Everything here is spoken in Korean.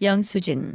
영수증.